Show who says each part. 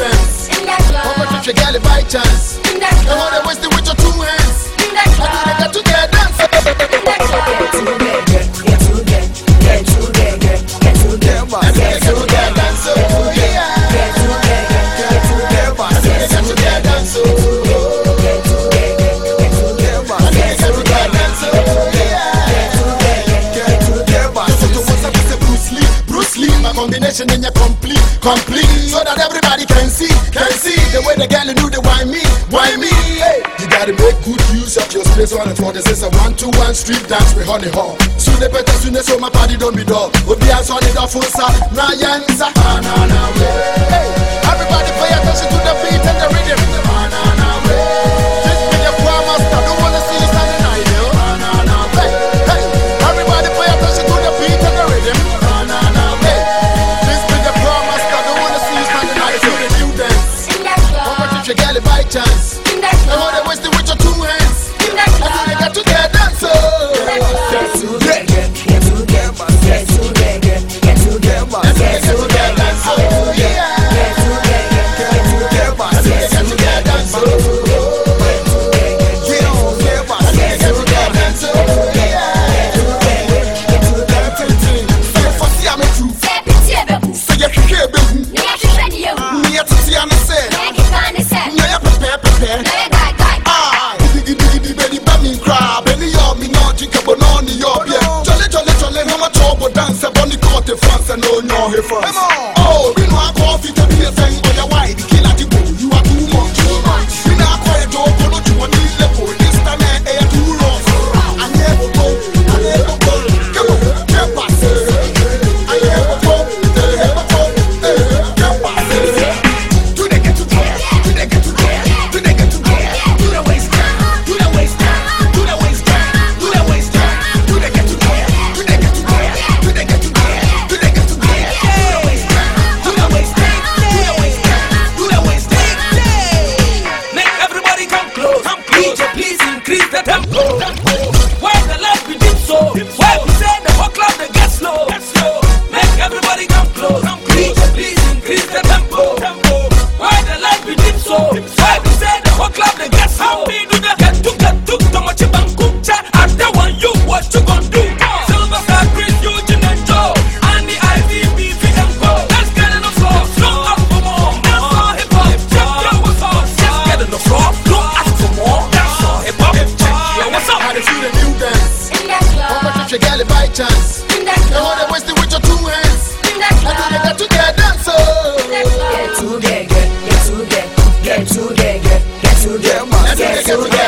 Speaker 1: dance. In that your by chance. In that club. Now waste it with your two hands. In that club. I think they got to get dance. Get to get, get, get to get, get to
Speaker 2: get, get, get to get,
Speaker 1: get to get, dance. Oh. Get to get, get to get, get to
Speaker 2: get,
Speaker 1: combination and you're complete complete, so that everybody can see, can see the way the girl do the why me, why me. Hey, you gotta make good use of your space on the floor. This is a one-to-one street dance with honey hall. Soon the better soon they so my party don't be dull. Obi as on the full sa, na yansa, everybody pay attention to the beat and the rhythm. Bunny crab. Belly on me
Speaker 2: not
Speaker 1: drink a banana
Speaker 2: yo
Speaker 1: yeah. Jolly jolly jolly
Speaker 2: how
Speaker 1: much trouble
Speaker 2: dance a bunny
Speaker 1: caught the
Speaker 2: France and no no he
Speaker 1: France. ciudad.